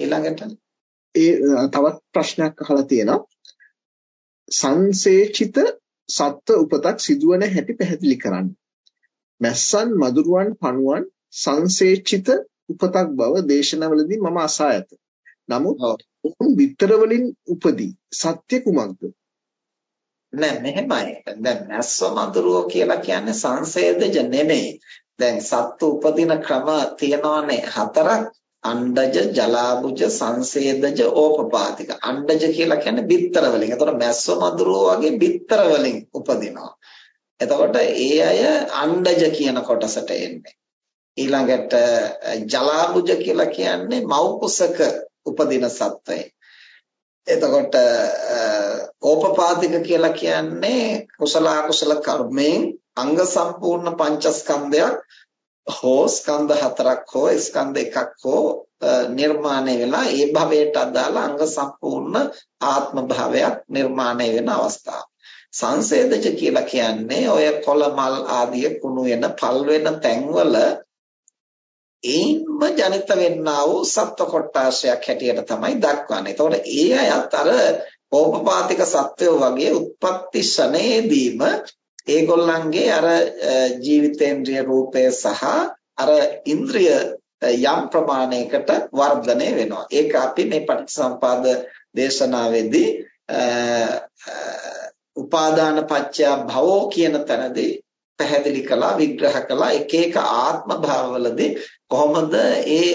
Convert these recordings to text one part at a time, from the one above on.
ඊළඟට ඒ තවත් ප්‍රශ්නයක් අහලා තියෙනවා. සංසේචිත සත්ව උපතක් සිදුවන හැටි පැහැදිලි කරන්න. මැස්සන් මදුරුවන් පණුවන් සංසේචිත උපතක් බව දේශනාවලදී මම අසා ඇත. නමුත් උන් විතර වලින් උපදී. සත්‍ය කුමක්ද? නෑ මෙහෙමයි. දැන් මැස්ස මදුරුවෝ කියලා කියන්නේ සංසේදජ නෙමෙයි. දැන් සත්තු උපදින ක්‍රම තියෙනවානේ හතරක්. අණ්ඩජ, ජලාබුජ, සංසේදජ, ඕපපාතික. අණ්ඩජ කියලා කියන්නේ බිත්තර වලින්. එතකොට මැස්ස මදුරුවෝ වගේ බිත්තර වලින් උපදිනවා. එතකොට ඒ අය අණ්ඩජ කියන කොටසට එන්නේ. ඊළඟට ජලාබුජ කියලා කියන්නේ මව් කුසක උපදින සත්වය. එතකොට ඕපපාතික කියලා කියන්නේ කුසල අකුසල කර්මයෙන් අංග සම්පූර්ණ පංචස්කන්ධයක් හෝ ස්කන්ධ හතරක් හෝ ස්කන්ධ එකක් හෝ නිර්මාණය වෙලා ඒ භවයට අදාළ අංග සම්පූර්ණ ආත්ම භාවයක් නිර්මාණය වෙන අවස්ථාව. සංසේදජ කියලා කියන්නේ ඔය කොළ මල් ආදී කුණු වෙන පල් වෙන තැන්වල ඒන්ම ජනිත වෙන්නා වූ සත්ව කොටාශයක් හැටියට තමයි දක්වන්නේ. එතකොට ඒ අයත් අර ඕපපාතික සත්වයෝ වගේ උත්පත්ති ශනේදීම ඒගොල්ලන්ගේ අර ජීවිතේන්ද්‍රිය රූපය සහ අර ඉන්ද්‍රිය යම් ප්‍රමාණයකට වර්ධනය වෙනවා. ඒක අපි මේ පටිච්චසම්පාද දේශනාවේදී උපාදාන පත්‍ය භවෝ කියන තැනදී පැහැදිලි කළා විග්‍රහ කළා එක එක ආත්ම භාවවලදී කොහොමද ඒ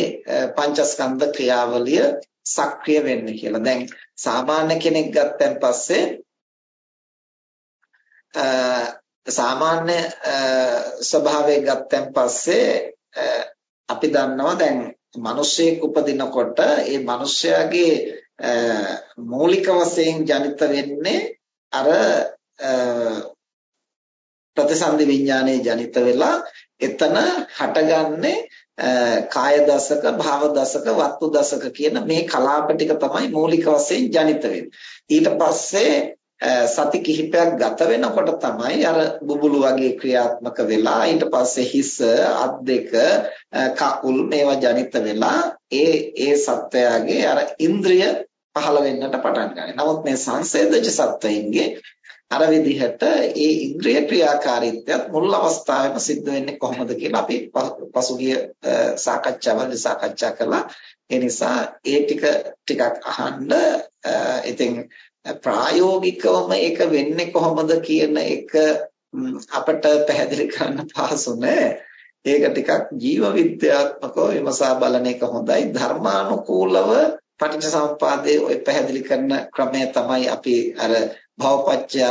පංචස්කන්ධ ක්‍රියාවලිය සක්‍රිය වෙන්නේ කියලා. දැන් සාමාන්‍ය කෙනෙක් ගත්තන් පස්සේ සාමාන්‍ය ස්වභාවය ගත්තන් පස්සේ අපි දන්නවා දැන් මිනිස්සෙක් උපදිනකොට ඒ මිනිස්යාගේ මූලික වශයෙන් ජනිත වෙන්නේ අර ප්‍රතිසන්දි විඥානයේ ජනිත වෙලා එතන හටගන්නේ කාය දසක භාව දසක වත්තු දසක කියන මේ කලාප ටික තමයි මූලික වශයෙන් ජනිත ඊට පස්සේ සති කිහිපයක් ගත වෙනකොට තමයි අර බුබුලු වගේ ක්‍රියාත්මක වෙලා ඊට පස්සේ හිස අත් දෙක කකුල් මේවා ජනිත වෙලා ඒ ඒ සත්වයාගේ අර ඉන්ද්‍රිය පහළ වෙන්නට පටන් ගන්නවා. නමුත් මේ සංසේදජ සත්වයින්ගේ අර විදිහට ඒ ඉන්ද්‍රිය ක්‍රියාකාරීත්වයත් මුල් අවස්ථාවේම සිද්ධ වෙන්නේ කොහොමද කියලා අපි පසුගිය සාකච්ඡාවලදී සාකච්ඡා කළා. ඒ නිසා ඒ ටික ටිකක් අහන්න ඉතින් ප්‍රායෝගිකවම ඒක වෙන්නේ කොහොමද කියන එක අපට පැහැදිලි කරන්න පහසු නෑ. ඒක ටිකක් ජීව විද්‍යාත්මකව විමසා බලන එක හොඳයි. ධර්මානුකූලව පටිච්චසමුපාදයේ ඔය පැහැදිලි කරන ක්‍රමය තමයි අපි අර භවපච්චය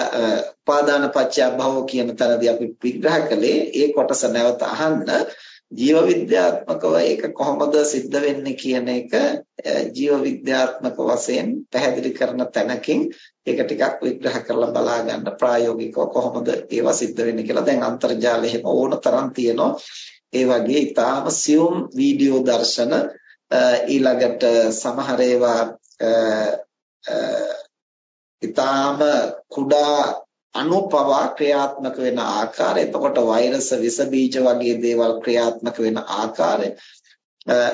උපාදානපච්චය භව කියන තරදී අපි විග්‍රහ කළේ ඒ කොටස නැවත අහන්න ජීව විද්‍යාත්මකව ඒක කොහොමද සිද්ධ වෙන්නේ කියන එක ජීව විද්‍යාත්මක වශයෙන් පැහැදිලි කරන තැනකින් ඒක ටිකක් විග්‍රහ කරලා බලා ගන්න ප්‍රායෝගිකව කොහොමද ඒවා සිද්ධ වෙන්නේ කියලා. දැන් අන්තර්ජාලයේ හැම ඕන තරම් තියෙනවා. ඒ වගේ ඊටාම සියුම් වීඩියෝ දර්ශන ඊළඟට සමහර ඒවා ඊටාම කුඩා අනුපවා ක්‍රියාත්මක වෙන ආකාරය. එතකොට වෛරස් විස බීජ වගේ දේවල් ක්‍රියාත්මක වෙන ආකාරය.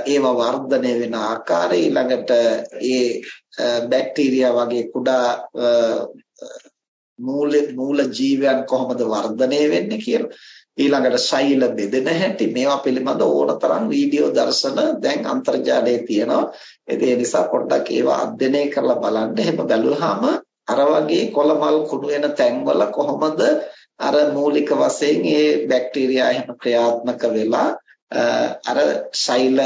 ඒව වර්ධනය වෙන ආකාරය. ඊළඟට ඒ බැක්ටීරියා වගේ කුඩා මූල මූල ජීවයන් කොහොමද වර්ධනය වෙන්නේ කියලා. ඊළඟට ශෛල බෙදෙන හැටි. මේවා පිළිබඳ ඕනතරම් වීඩියෝ දර්ශන දැන් අන්තර්ජාලයේ තියෙනවා. ඒ නිසා පොඩ්ඩක් ඒවා අධ්‍යයනය කරලා බලන්න. එහෙම බැලුවාම අර වගේ කොළමල් කුණු වෙන තැන්වල කොහොමද අර මූලික වශයෙන් මේ බැක්ටීරියා එහෙම ක්‍රියාත්මක වෙලා අර ශෛල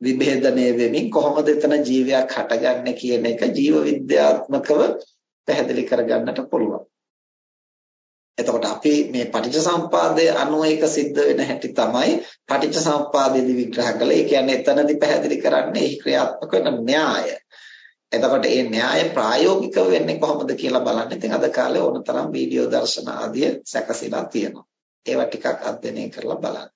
විභේදනය වෙමින් කොහොමද එතන ජීවයක් හටගන්නේ කියන එක ජීව විද්‍යාත්මකව පැහැදිලි කරගන්නට පුළුවන්. එතකොට අපි මේ පටිච්චසමුපාදයේ අනුව එක සිද්ධ වෙන හැටි තමයි පටිච්චසමුපාදයේදී විග්‍රහ කළේ. ඒ කියන්නේ එතනදී පැහැදිලි කරන්නේ එහි ක්‍රියාත්මක වෙන න්‍යාය. එතකොට මේ න්‍යාය ප්‍රායෝගිකව වෙන්නේ කොහොමද කියලා බලන්න. ඉතින් අද කාලේ ඕනතරම් වීඩියෝ දර්ශන ආදිය සැකසීලා තියෙනවා. ඒවා ටිකක් අධ්‍යයනය කරලා බලන්න.